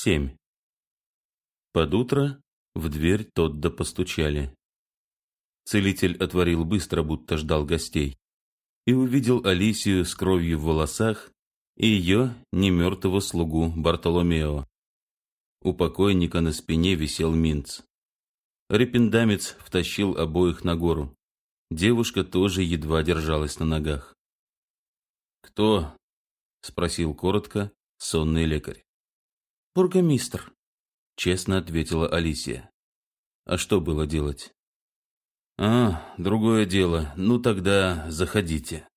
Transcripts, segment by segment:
7. Под утро в дверь Тодда постучали. Целитель отворил быстро, будто ждал гостей, и увидел Алисию с кровью в волосах и ее немертвого слугу Бартоломео. У покойника на спине висел Минц. Репендамец втащил обоих на гору. Девушка тоже едва держалась на ногах. «Кто?» — спросил коротко сонный лекарь. «Бургомистр», — честно ответила Алисия. «А что было делать?» «А, другое дело. Ну тогда заходите».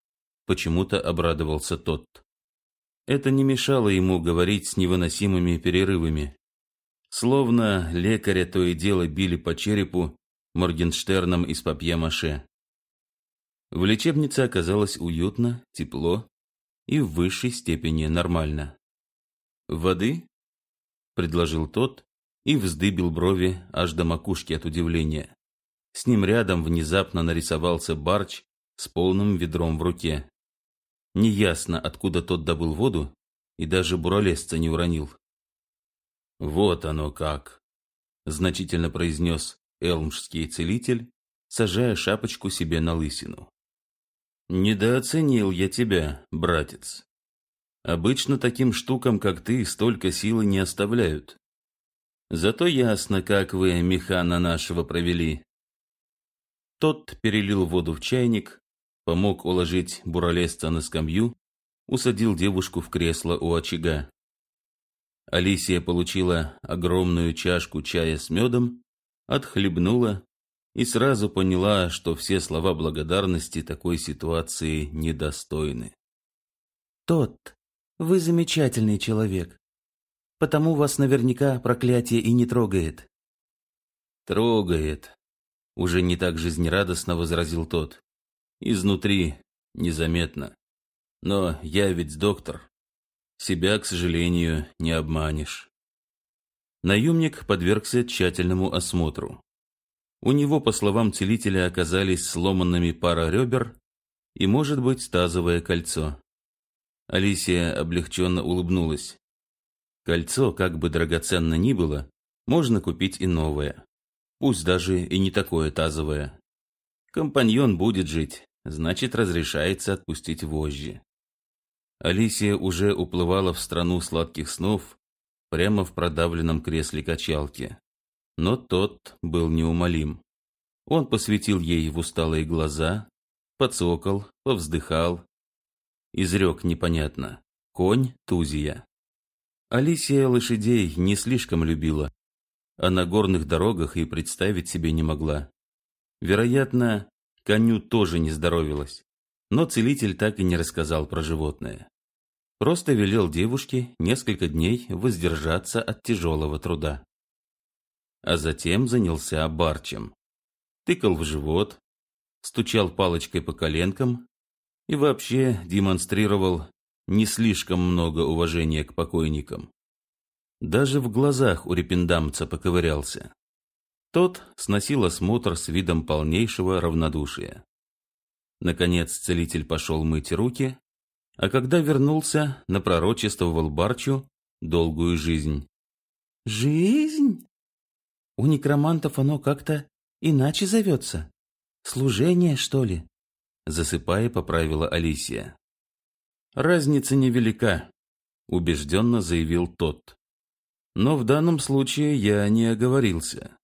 Почему-то обрадовался тот. Это не мешало ему говорить с невыносимыми перерывами. Словно лекаря то и дело били по черепу Моргенштерном из папье-маше. В лечебнице оказалось уютно, тепло и в высшей степени нормально. «Воды?» — предложил тот и вздыбил брови аж до макушки от удивления. С ним рядом внезапно нарисовался Барч с полным ведром в руке. Неясно, откуда тот добыл воду, и даже буролесца не уронил. «Вот оно как!» — значительно произнес элмшский целитель, сажая шапочку себе на лысину. «Недооценил я тебя, братец. Обычно таким штукам, как ты, столько силы не оставляют. Зато ясно, как вы механа нашего провели. Тот перелил воду в чайник, помог уложить буралесца на скамью, усадил девушку в кресло у очага. Алисия получила огромную чашку чая с медом, отхлебнула и сразу поняла, что все слова благодарности такой ситуации недостойны. «Тот, вы замечательный человек, потому вас наверняка проклятие и не трогает». «Трогает», уже не так жизнерадостно возразил тот. Изнутри, незаметно. Но я ведь доктор. Себя, к сожалению, не обманешь. Наемник подвергся тщательному осмотру. У него, по словам целителя, оказались сломанными пара ребер и, может быть, тазовое кольцо. Алисия облегченно улыбнулась. Кольцо, как бы драгоценно ни было, можно купить и новое пусть даже и не такое тазовое. Компаньон будет жить, значит, разрешается отпустить вожжи. Алисия уже уплывала в страну сладких снов прямо в продавленном кресле качалки. Но тот был неумолим. Он посветил ей в усталые глаза, подсокол, повздыхал. Изрек непонятно. Конь Тузия. Алисия лошадей не слишком любила, а на горных дорогах и представить себе не могла. Вероятно, коню тоже не здоровилось, но целитель так и не рассказал про животное. Просто велел девушке несколько дней воздержаться от тяжелого труда. А затем занялся барчем. Тыкал в живот, стучал палочкой по коленкам и вообще демонстрировал не слишком много уважения к покойникам. Даже в глазах у репендамца поковырялся. Тот сносил осмотр с видом полнейшего равнодушия. Наконец целитель пошел мыть руки, а когда вернулся, напророчествовал Барчу долгую жизнь. «Жизнь? У некромантов оно как-то иначе зовется. Служение, что ли?» Засыпая, поправила Алисия. «Разница невелика», — убежденно заявил тот. Но в данном случае я не оговорился.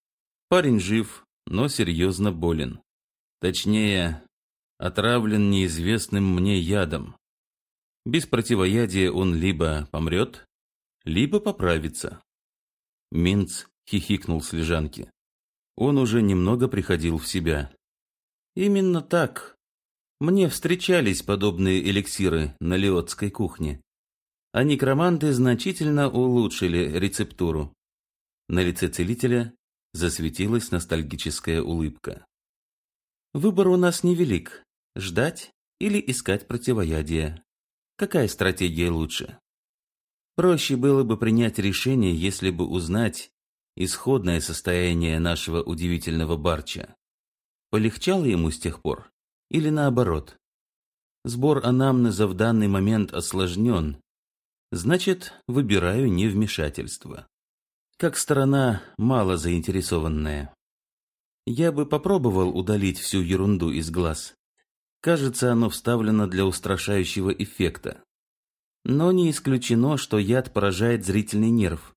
Парень жив, но серьезно болен. Точнее, отравлен неизвестным мне ядом. Без противоядия он либо помрет, либо поправится. Минц хихикнул с лежанки. Он уже немного приходил в себя. Именно так. Мне встречались подобные эликсиры на леотской кухне а некроманты значительно улучшили рецептуру. На лице целителя засветилась ностальгическая улыбка. Выбор у нас невелик – ждать или искать противоядие. Какая стратегия лучше? Проще было бы принять решение, если бы узнать исходное состояние нашего удивительного барча. Полегчало ему с тех пор? Или наоборот? Сбор анамнеза в данный момент осложнен, Значит, выбираю невмешательство. Как сторона мало заинтересованная. Я бы попробовал удалить всю ерунду из глаз. Кажется, оно вставлено для устрашающего эффекта. Но не исключено, что яд поражает зрительный нерв.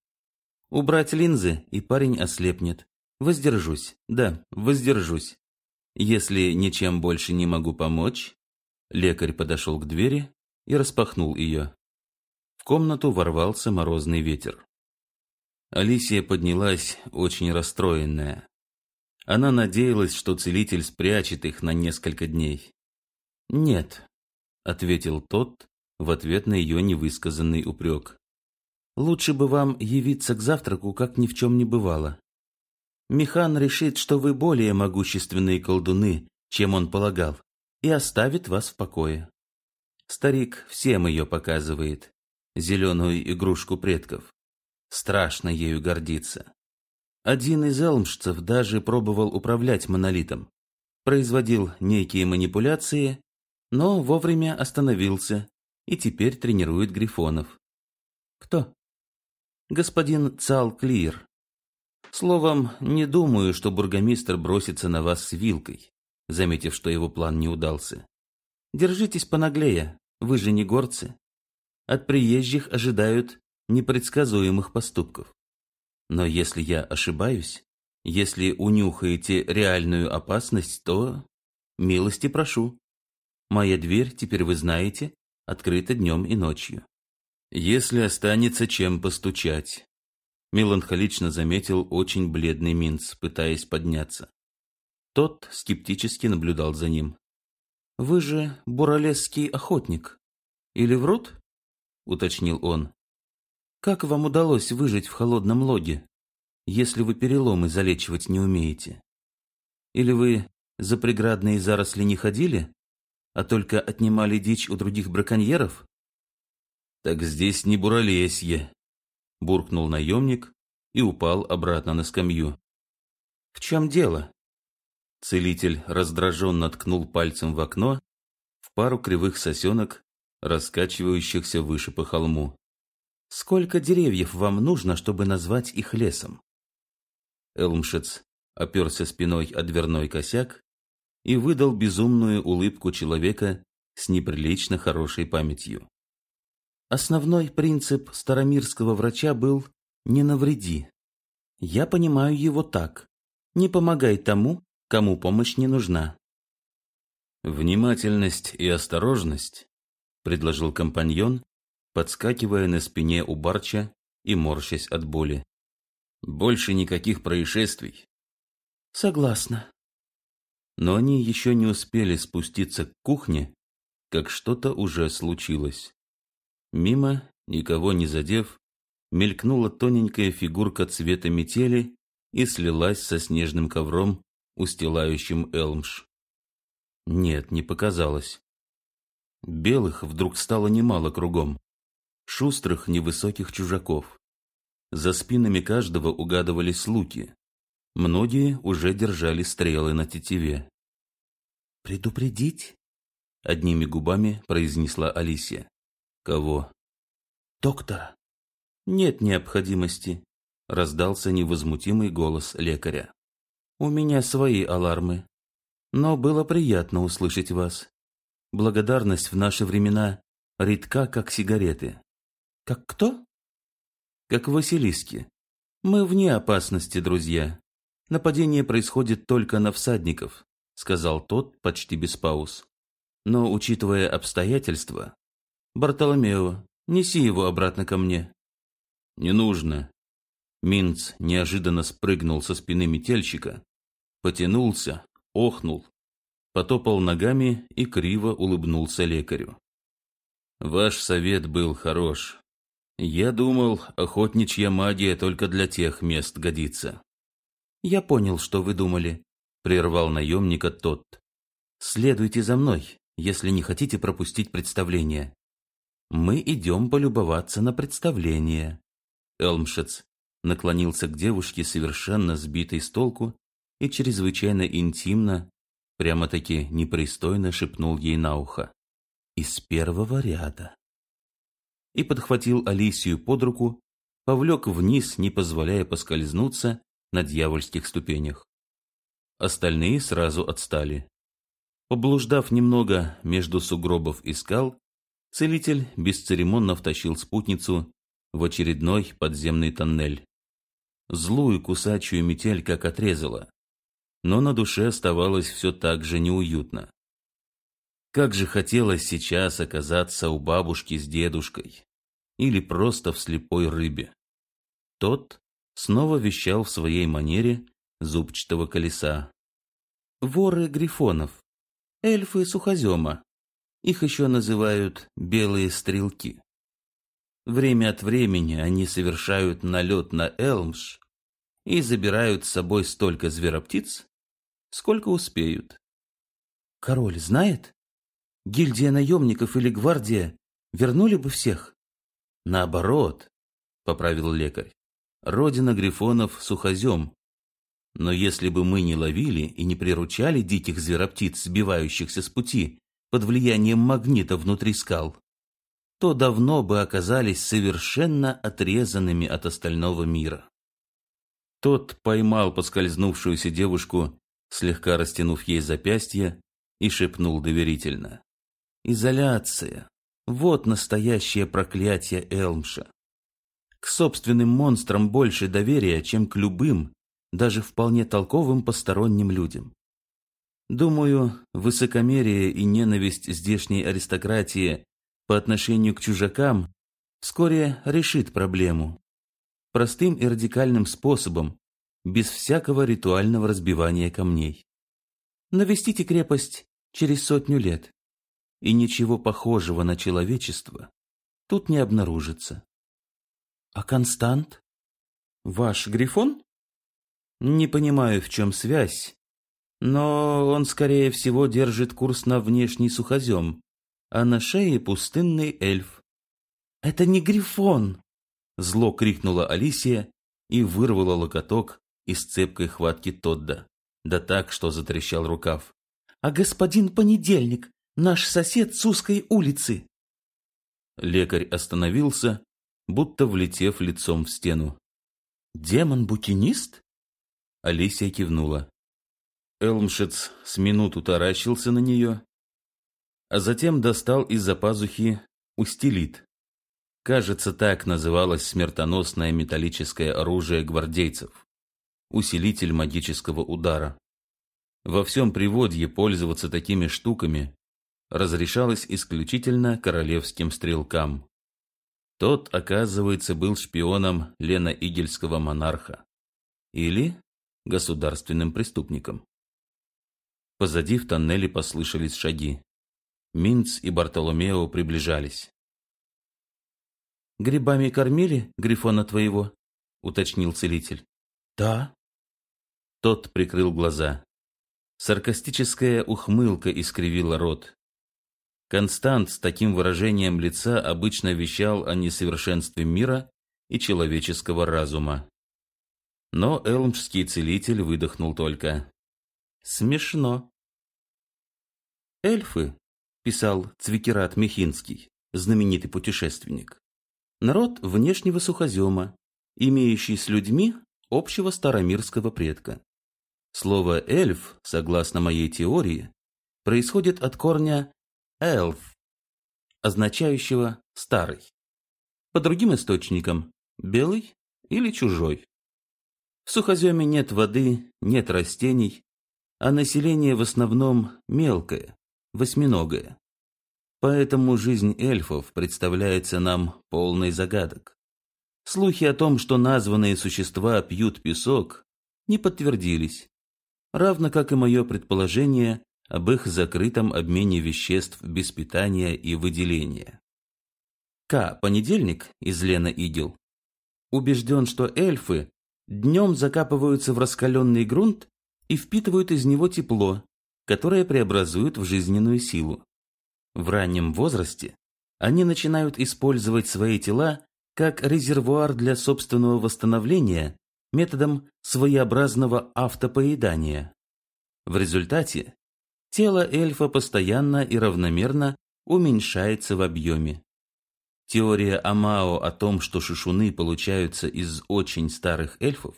Убрать линзы, и парень ослепнет. Воздержусь, да, воздержусь. Если ничем больше не могу помочь... Лекарь подошел к двери и распахнул ее. В комнату ворвался морозный ветер. Алисия поднялась очень расстроенная. Она надеялась, что целитель спрячет их на несколько дней. «Нет», — ответил тот в ответ на ее невысказанный упрек. «Лучше бы вам явиться к завтраку, как ни в чем не бывало. Михан решит, что вы более могущественные колдуны, чем он полагал, и оставит вас в покое. Старик всем ее показывает, зеленую игрушку предков. Страшно ею гордиться. Один из элмшцев даже пробовал управлять монолитом. Производил некие манипуляции, но вовремя остановился и теперь тренирует грифонов. Кто? Господин Цал Клир. Словом, не думаю, что бургомистр бросится на вас с вилкой, заметив, что его план не удался. Держитесь понаглее, вы же не горцы. От приезжих ожидают непредсказуемых поступков. Но если я ошибаюсь, если унюхаете реальную опасность, то милости прошу. Моя дверь, теперь вы знаете, открыта днем и ночью. Если останется чем постучать, меланхолично заметил очень бледный Минц, пытаясь подняться. Тот скептически наблюдал за ним. «Вы же буралесский охотник. Или врут?» — уточнил он. Как вам удалось выжить в холодном логе, если вы переломы залечивать не умеете? Или вы за преградные заросли не ходили, а только отнимали дичь у других браконьеров? Так здесь не буралесье, буркнул наемник и упал обратно на скамью. В чем дело? Целитель раздраженно ткнул пальцем в окно в пару кривых сосенок, раскачивающихся выше по холму. Сколько деревьев вам нужно, чтобы назвать их лесом? Элмшец оперся спиной о дверной косяк и выдал безумную улыбку человека с неприлично хорошей памятью. Основной принцип старомирского врача был «не навреди». Я понимаю его так. Не помогай тому, кому помощь не нужна. «Внимательность и осторожность», — предложил компаньон, подскакивая на спине у Барча и морщась от боли. Больше никаких происшествий. Согласна. Но они еще не успели спуститься к кухне, как что-то уже случилось. Мимо, никого не задев, мелькнула тоненькая фигурка цвета метели и слилась со снежным ковром, устилающим Элмш. Нет, не показалось. Белых вдруг стало немало кругом шустрых невысоких чужаков. За спинами каждого угадывались луки. Многие уже держали стрелы на тетиве. «Предупредить?» — одними губами произнесла Алисия. «Кого?» «Доктора». «Нет необходимости», — раздался невозмутимый голос лекаря. «У меня свои алармы. Но было приятно услышать вас. Благодарность в наши времена редка, как сигареты. Как кто? Как Василиски. Мы вне опасности, друзья. Нападение происходит только на всадников, сказал тот почти без пауз. Но, учитывая обстоятельства, Бартоломео, неси его обратно ко мне. Не нужно. Минц неожиданно спрыгнул со спины метельщика, потянулся, охнул, потопал ногами и криво улыбнулся лекарю. Ваш совет был хорош. Я думал, охотничья магия только для тех мест годится. Я понял, что вы думали, прервал наемника тот. Следуйте за мной, если не хотите пропустить представление. Мы идем полюбоваться на представление. Элмшец наклонился к девушке, совершенно сбитой с толку, и чрезвычайно интимно, прямо-таки непристойно шепнул ей на ухо. Из первого ряда. и подхватил Алисию под руку, повлек вниз, не позволяя поскользнуться на дьявольских ступенях. Остальные сразу отстали. Поблуждав немного между сугробов и скал, целитель бесцеремонно втащил спутницу в очередной подземный тоннель. Злую кусачую метель как отрезала, но на душе оставалось все так же неуютно. Как же хотелось сейчас оказаться у бабушки с дедушкой или просто в слепой рыбе. Тот снова вещал в своей манере зубчатого колеса. Воры грифонов, эльфы сухозема. Их еще называют белые стрелки. Время от времени они совершают налет на Элмш и забирают с собой столько звероптиц, сколько успеют. Король знает? Гильдия наемников или гвардия вернули бы всех? Наоборот, поправил лекарь. Родина грифонов сухозем. Но если бы мы не ловили и не приручали диких звероптиц, сбивающихся с пути, под влиянием магнита внутри скал, то давно бы оказались совершенно отрезанными от остального мира. Тот поймал поскользнувшуюся девушку, слегка растянув ей запястье, и шепнул доверительно. «Изоляция. Вот настоящее проклятие Элмша. К собственным монстрам больше доверия, чем к любым, даже вполне толковым посторонним людям. Думаю, высокомерие и ненависть здешней аристократии по отношению к чужакам вскоре решит проблему. Простым и радикальным способом, без всякого ритуального разбивания камней. Навестите крепость через сотню лет, и ничего похожего на человечество тут не обнаружится. А Констант? Ваш Грифон? Не понимаю, в чем связь, но он, скорее всего, держит курс на внешний сухозем, а на шее пустынный эльф. «Это не Грифон!» Зло крикнула Алисия и вырвала локоток из цепкой хватки Тодда, да так, что затрещал рукав. «А господин Понедельник, наш сосед с узкой улицы!» Лекарь остановился будто влетев лицом в стену. «Демон-букинист?» Алисия кивнула. Элмшиц с минуту таращился на нее, а затем достал из-за пазухи устилит. Кажется, так называлось смертоносное металлическое оружие гвардейцев. Усилитель магического удара. Во всем приводье пользоваться такими штуками разрешалось исключительно королевским стрелкам. Тот, оказывается, был шпионом Лена Игельского монарха. Или государственным преступником. Позади в тоннеле послышались шаги. Минц и Бартоломео приближались. «Грибами кормили Грифона твоего?» — уточнил целитель. «Да». Тот прикрыл глаза. Саркастическая ухмылка искривила рот. Констант с таким выражением лица обычно вещал о несовершенстве мира и человеческого разума. Но элмшский целитель выдохнул только. Смешно. Эльфы, писал Цвикерат Мехинский, знаменитый путешественник, народ внешнего сухозема, имеющий с людьми общего старомирского предка. Слово «эльф», согласно моей теории, происходит от корня elf, означающего старый. По другим источникам белый или чужой. В сухоземе нет воды, нет растений, а население в основном мелкое, восьминогое. Поэтому жизнь эльфов представляется нам полной загадок. Слухи о том, что названные существа пьют песок, не подтвердились, равно как и мое предположение об их закрытом обмене веществ без питания и выделения. К. Понедельник из Лена Идил убежден, что эльфы днем закапываются в раскаленный грунт и впитывают из него тепло, которое преобразуют в жизненную силу. В раннем возрасте они начинают использовать свои тела как резервуар для собственного восстановления методом своеобразного автопоедания. В результате тело эльфа постоянно и равномерно уменьшается в объеме. Теория Амао о том, что шишуны получаются из очень старых эльфов,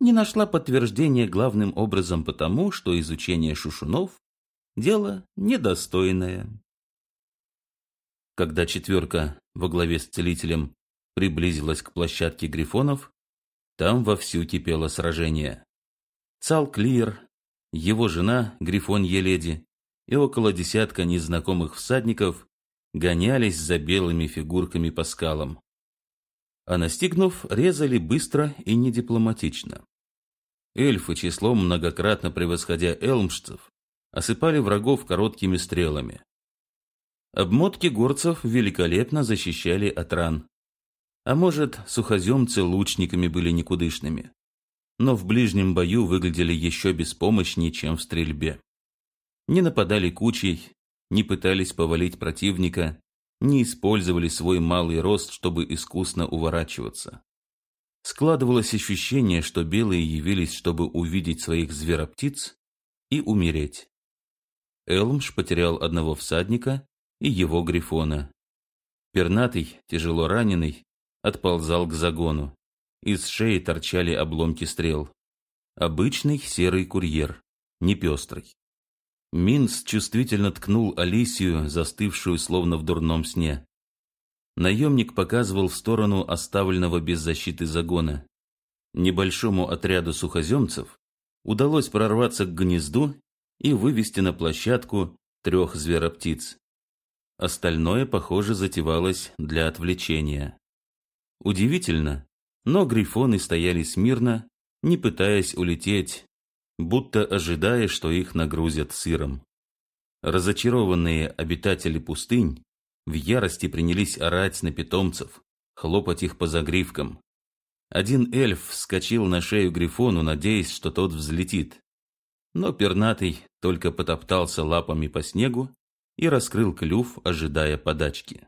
не нашла подтверждения главным образом потому, что изучение шушунов – дело недостойное. Когда четверка во главе с целителем приблизилась к площадке грифонов, там вовсю кипело сражение. Цал Клир, его жена, грифон Еледи, и около десятка незнакомых всадников гонялись за белыми фигурками по скалам. А настигнув, резали быстро и недипломатично. Эльфы, числом многократно превосходя элмшцев, осыпали врагов короткими стрелами. Обмотки горцев великолепно защищали от ран. А может, сухоземцы лучниками были никудышными. Но в ближнем бою выглядели еще беспомощнее, чем в стрельбе. Не нападали кучей, не пытались повалить противника, не использовали свой малый рост, чтобы искусно уворачиваться. Складывалось ощущение, что белые явились, чтобы увидеть своих звероптиц и умереть. Элмш потерял одного всадника и его грифона. Пернатый, тяжело раненый, отползал к загону. Из шеи торчали обломки стрел. Обычный серый курьер, не пестрый. Минс чувствительно ткнул Алисию, застывшую словно в дурном сне. Наемник показывал в сторону оставленного без защиты загона. Небольшому отряду сухоземцев удалось прорваться к гнезду и вывести на площадку трех звероптиц. Остальное, похоже, затевалось для отвлечения. Удивительно, но грифоны стояли смирно, не пытаясь улететь будто ожидая, что их нагрузят сыром. Разочарованные обитатели пустынь в ярости принялись орать на питомцев, хлопать их по загривкам. Один эльф вскочил на шею Грифону, надеясь, что тот взлетит. Но пернатый только потоптался лапами по снегу и раскрыл клюв, ожидая подачки.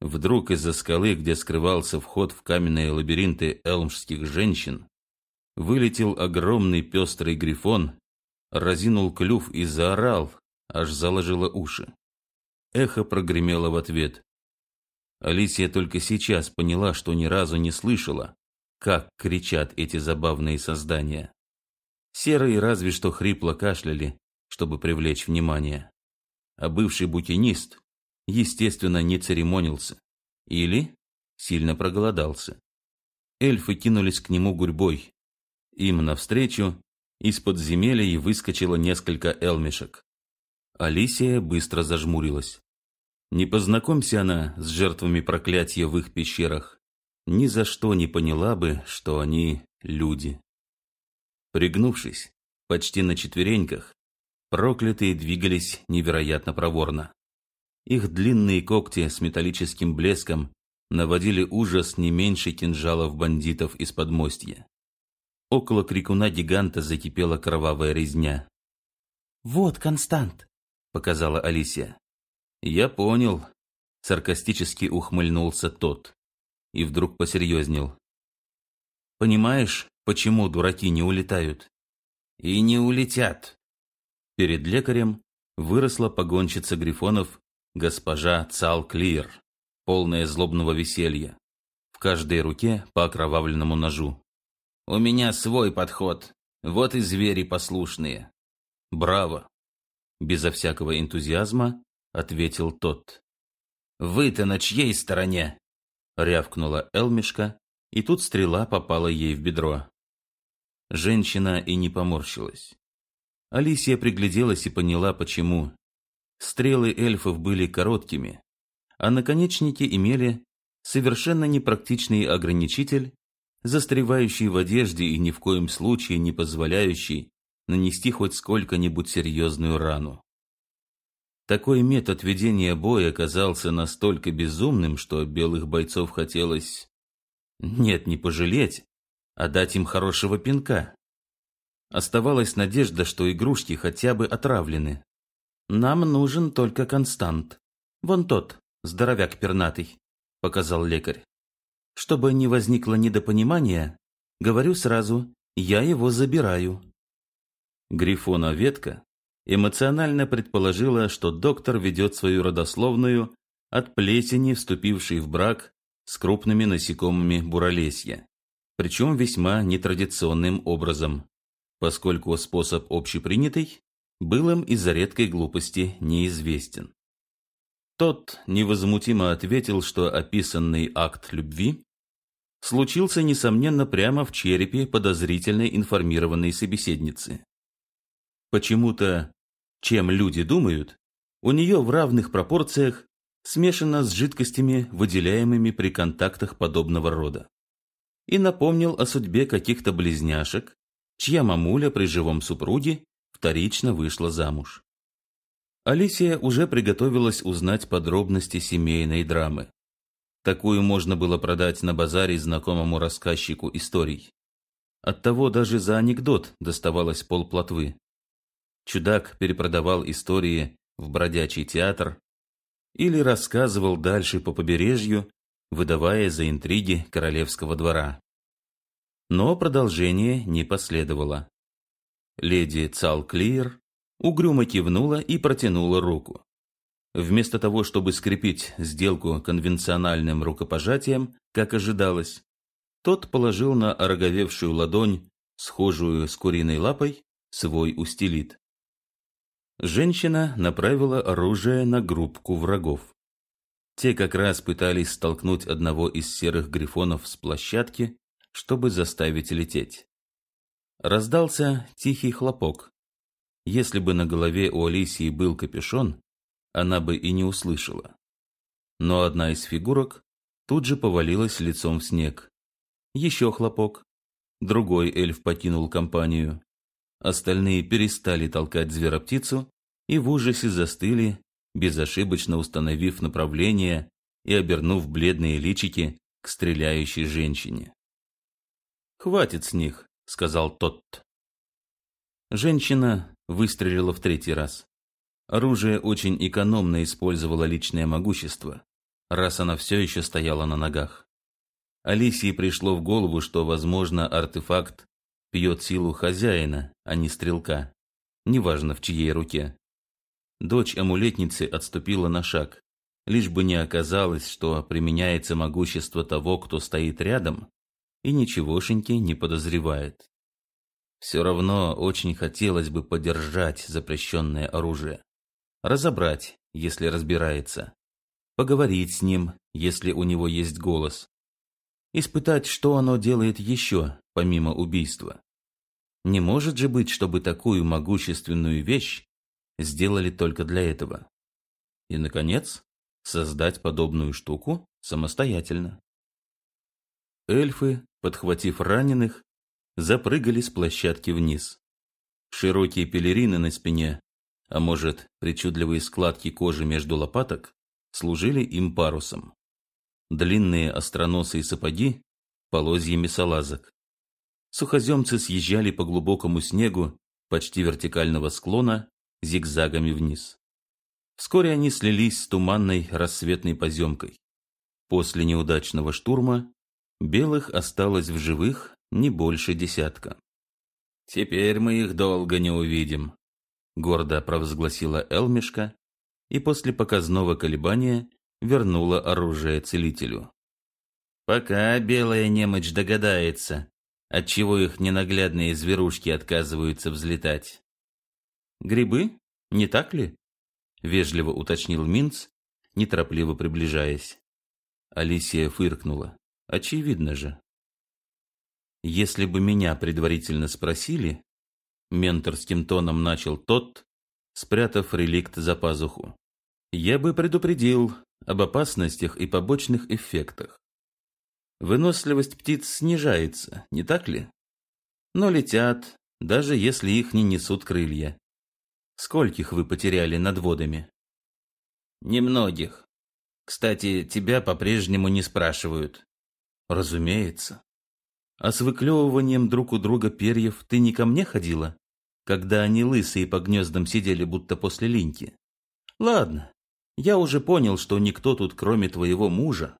Вдруг из-за скалы, где скрывался вход в каменные лабиринты элмшских женщин, Вылетел огромный пестрый грифон, разинул клюв и заорал, аж заложило уши. Эхо прогремело в ответ. Алисия только сейчас поняла, что ни разу не слышала, как кричат эти забавные создания. Серые разве что хрипло кашляли, чтобы привлечь внимание. А бывший букинист, естественно, не церемонился. Или сильно проголодался. Эльфы кинулись к нему гурьбой, им навстречу из подземелья выскочило несколько элмишек. Алисия быстро зажмурилась. Не познакомься она с жертвами проклятия в их пещерах, ни за что не поняла бы, что они люди. Пригнувшись, почти на четвереньках, проклятые двигались невероятно проворно. Их длинные когти с металлическим блеском наводили ужас не меньше кинжалов бандитов из подмостья. Около крикуна-гиганта закипела кровавая резня. «Вот Констант», — показала Алисия. «Я понял», — саркастически ухмыльнулся тот. И вдруг посерьезнел. «Понимаешь, почему дураки не улетают?» «И не улетят». Перед лекарем выросла погонщица грифонов госпожа Цал Клир, полная злобного веселья. В каждой руке по окровавленному ножу. У меня свой подход. Вот и звери послушные. Браво. Безо всякого энтузиазма ответил тот. Вы-то на чьей стороне? Рявкнула Элмишка, и тут стрела попала ей в бедро. Женщина и не поморщилась. Алисия пригляделась и поняла, почему. Стрелы эльфов были короткими, а наконечники имели совершенно непрактичный ограничитель застревающий в одежде и ни в коем случае не позволяющий нанести хоть сколько-нибудь серьезную рану. Такой метод ведения боя оказался настолько безумным, что белых бойцов хотелось... Нет, не пожалеть, а дать им хорошего пинка. Оставалась надежда, что игрушки хотя бы отравлены. «Нам нужен только констант. Вон тот, здоровяк пернатый», — показал лекарь. Чтобы не возникло недопонимания, говорю сразу, я его забираю. Грифона Ветка эмоционально предположила, что доктор ведет свою родословную от плесени, вступившей в брак с крупными насекомыми буролесья, причем весьма нетрадиционным образом, поскольку способ общепринятый был им из-за редкой глупости неизвестен. Тот невозмутимо ответил, что описанный акт любви случился, несомненно, прямо в черепе подозрительной информированной собеседницы. Почему-то, чем люди думают, у нее в равных пропорциях смешано с жидкостями, выделяемыми при контактах подобного рода. И напомнил о судьбе каких-то близняшек, чья мамуля при живом супруге вторично вышла замуж. Алисия уже приготовилась узнать подробности семейной драмы. Такую можно было продать на базаре знакомому рассказчику историй. Оттого даже за анекдот доставалось полплотвы. Чудак перепродавал истории в бродячий театр или рассказывал дальше по побережью, выдавая за интриги королевского двора. Но продолжение не последовало. Леди Цалклиер угрюмо кивнула и протянула руку. Вместо того, чтобы скрепить сделку конвенциональным рукопожатием, как ожидалось, тот положил на ороговевшую ладонь, схожую с куриной лапой, свой устелит. Женщина направила оружие на группку врагов. Те как раз пытались столкнуть одного из серых грифонов с площадки, чтобы заставить лететь. Раздался тихий хлопок. Если бы на голове у Алисии был капюшон, она бы и не услышала. Но одна из фигурок тут же повалилась лицом в снег. Еще хлопок. Другой эльф покинул компанию. Остальные перестали толкать звероптицу и в ужасе застыли, безошибочно установив направление и обернув бледные личики к стреляющей женщине. «Хватит с них», — сказал тот. Женщина выстрелила в третий раз. Оружие очень экономно использовало личное могущество, раз она все еще стояла на ногах. Алисии пришло в голову, что, возможно, артефакт пьет силу хозяина, а не стрелка, неважно в чьей руке. Дочь амулетницы отступила на шаг, лишь бы не оказалось, что применяется могущество того, кто стоит рядом, и ничегошеньки не подозревает. Все равно очень хотелось бы подержать запрещенное оружие разобрать, если разбирается, поговорить с ним, если у него есть голос, испытать, что оно делает еще, помимо убийства. Не может же быть, чтобы такую могущественную вещь сделали только для этого. И, наконец, создать подобную штуку самостоятельно. Эльфы, подхватив раненых, запрыгали с площадки вниз. Широкие пелерины на спине а может, причудливые складки кожи между лопаток, служили им парусом. Длинные остроносые сапоги – полозьями салазок. Сухоземцы съезжали по глубокому снегу почти вертикального склона зигзагами вниз. Вскоре они слились с туманной рассветной поземкой. После неудачного штурма белых осталось в живых не больше десятка. «Теперь мы их долго не увидим», гордо провозгласила Элмишка и после показного колебания вернула оружие целителю. Пока белая немочь догадается, отчего их ненаглядные зверушки отказываются взлетать. Грибы, не так ли? вежливо уточнил Минц, неторопливо приближаясь. Алисия фыркнула. Очевидно же. Если бы меня предварительно спросили, менторским тоном начал тот, спрятав реликт за пазуху. Я бы предупредил об опасностях и побочных эффектах. Выносливость птиц снижается, не так ли? Но летят, даже если их не несут крылья. Скольких вы потеряли над водами? Немногих. Кстати, тебя по-прежнему не спрашивают. Разумеется. А с выклевыванием друг у друга перьев ты не ко мне ходила? когда они лысые по гнездам сидели, будто после линьки. Ладно, я уже понял, что никто тут, кроме твоего мужа,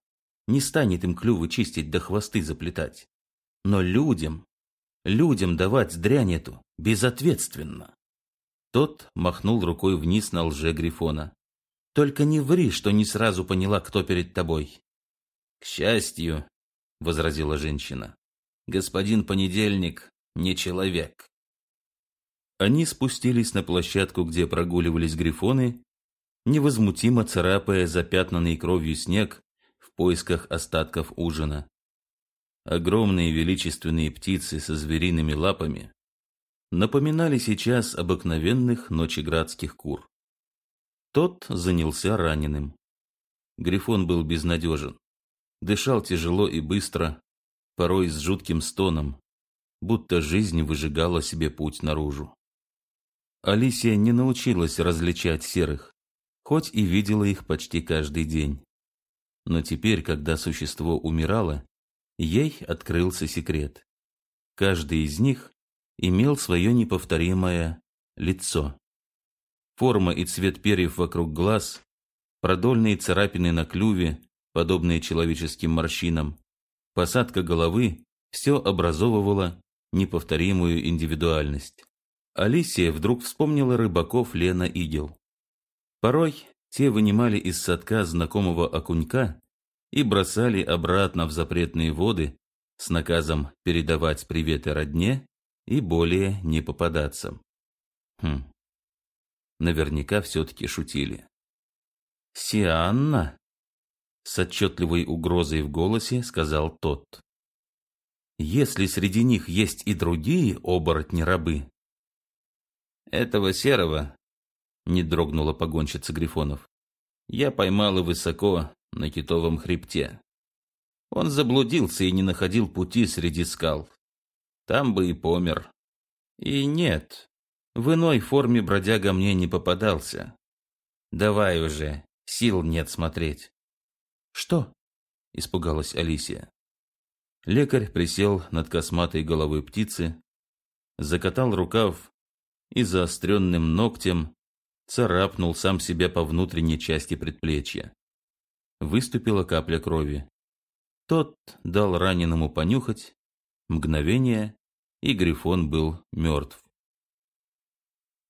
не станет им клювы чистить да хвосты заплетать. Но людям, людям давать дрянь эту безответственно. Тот махнул рукой вниз на лже Грифона. Только не ври, что не сразу поняла, кто перед тобой. К счастью, возразила женщина, господин Понедельник не человек. Они спустились на площадку, где прогуливались грифоны, невозмутимо царапая запятнанный кровью снег в поисках остатков ужина. Огромные величественные птицы со звериными лапами напоминали сейчас обыкновенных ночеградских кур. Тот занялся раненым. Грифон был безнадежен. Дышал тяжело и быстро, порой с жутким стоном, будто жизнь выжигала себе путь наружу. Алисия не научилась различать серых, хоть и видела их почти каждый день. Но теперь, когда существо умирало, ей открылся секрет. Каждый из них имел свое неповторимое лицо. Форма и цвет перьев вокруг глаз, продольные царапины на клюве, подобные человеческим морщинам, посадка головы – все образовывало неповторимую индивидуальность. Алисия вдруг вспомнила рыбаков Лена Игел. Порой те вынимали из садка знакомого окунька и бросали обратно в запретные воды с наказом передавать приветы родне и более не попадаться. Хм, наверняка все-таки шутили. «Сианна?» — с отчетливой угрозой в голосе сказал тот. «Если среди них есть и другие оборотни-рабы...» «Этого серого...» — не дрогнула погонщица Грифонов. «Я поймала высоко на китовом хребте. Он заблудился и не находил пути среди скал. Там бы и помер. И нет, в иной форме бродяга мне не попадался. Давай уже, сил нет смотреть. Что? Испугалась Алисия. Лекарь присел над косматой головой птицы, закатал рукав и заостренным ногтем царапнул сам себя по внутренней части предплечья. Выступила капля крови. Тот дал раненому понюхать, мгновение, и Грифон был мертв.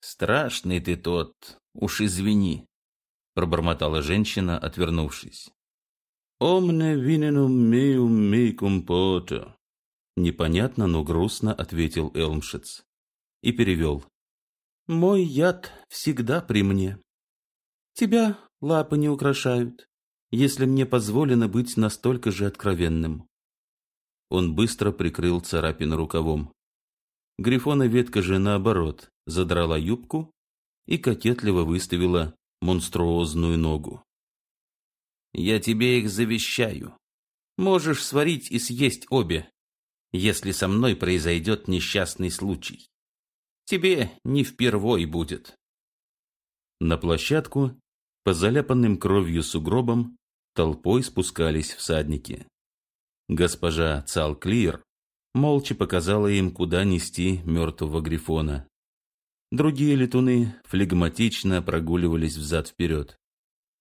«Страшный ты тот, уж извини», — пробормотала женщина, отвернувшись. «Омне виненум меум мейкум пото», — непонятно, но грустно ответил Элмшиц и перевел. «Мой яд всегда при мне. Тебя лапы не украшают, если мне позволено быть настолько же откровенным». Он быстро прикрыл царапину рукавом. Грифона ветка же наоборот задрала юбку и кокетливо выставила монструозную ногу. «Я тебе их завещаю. Можешь сварить и съесть обе, если со мной произойдет несчастный случай. Тебе не впервой будет». На площадку, по заляпанным кровью сугробам, толпой спускались всадники. Госпожа Цалклир молча показала им, куда нести мертвого грифона. Другие летуны флегматично прогуливались взад-вперед.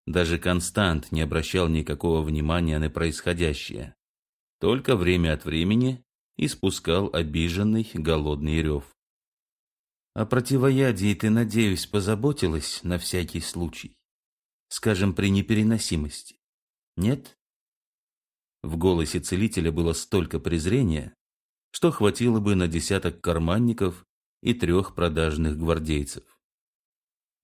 Даже Констант не обращал никакого внимания на происходящее. Только время от времени испускал обиженный голодный рев. О противоядии ты, надеюсь, позаботилась на всякий случай? Скажем, при непереносимости. Нет? В голосе целителя было столько презрения, что хватило бы на десяток карманников и трех продажных гвардейцев.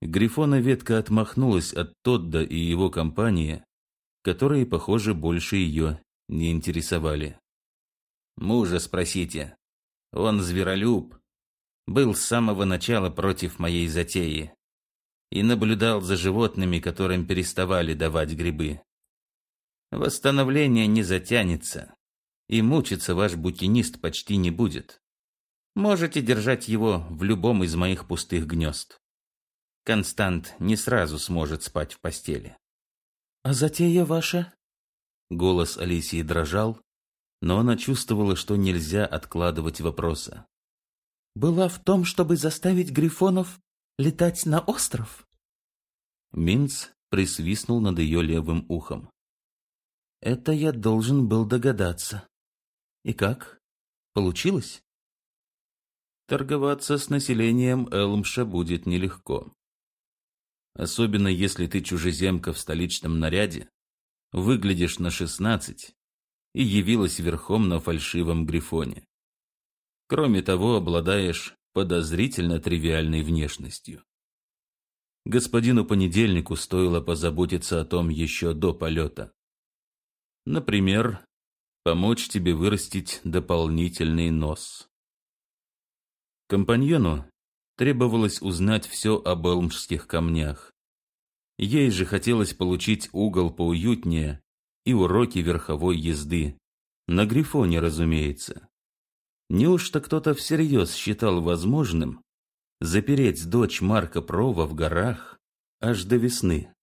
Грифона ветка отмахнулась от Тодда и его компании, которые, похоже, больше ее не интересовали. «Мужа спросите. Он зверолюб. Был с самого начала против моей затеи и наблюдал за животными, которым переставали давать грибы. Восстановление не затянется и мучиться ваш букинист почти не будет. Можете держать его в любом из моих пустых гнезд. Констант не сразу сможет спать в постели. «А затея ваша?» Голос Алисии дрожал, но она чувствовала, что нельзя откладывать вопроса. «Была в том, чтобы заставить грифонов летать на остров?» Минц присвистнул над ее левым ухом. «Это я должен был догадаться. И как? Получилось? Торговаться с населением Элмша будет нелегко. Особенно если ты чужеземка в столичном наряде, выглядишь на шестнадцать и явилась верхом на фальшивом грифоне. Кроме того, обладаешь подозрительно тривиальной внешностью. Господину Понедельнику стоило позаботиться о том еще до полета. Например, помочь тебе вырастить дополнительный нос. Компаньону требовалось узнать все об элмских камнях. Ей же хотелось получить угол поуютнее и уроки верховой езды. На Грифоне, разумеется. Неужто кто-то всерьез считал возможным запереть дочь Марка Прова в горах аж до весны?